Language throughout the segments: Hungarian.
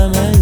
veremez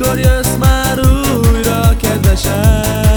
Mikor jössz már újra, kedvesem?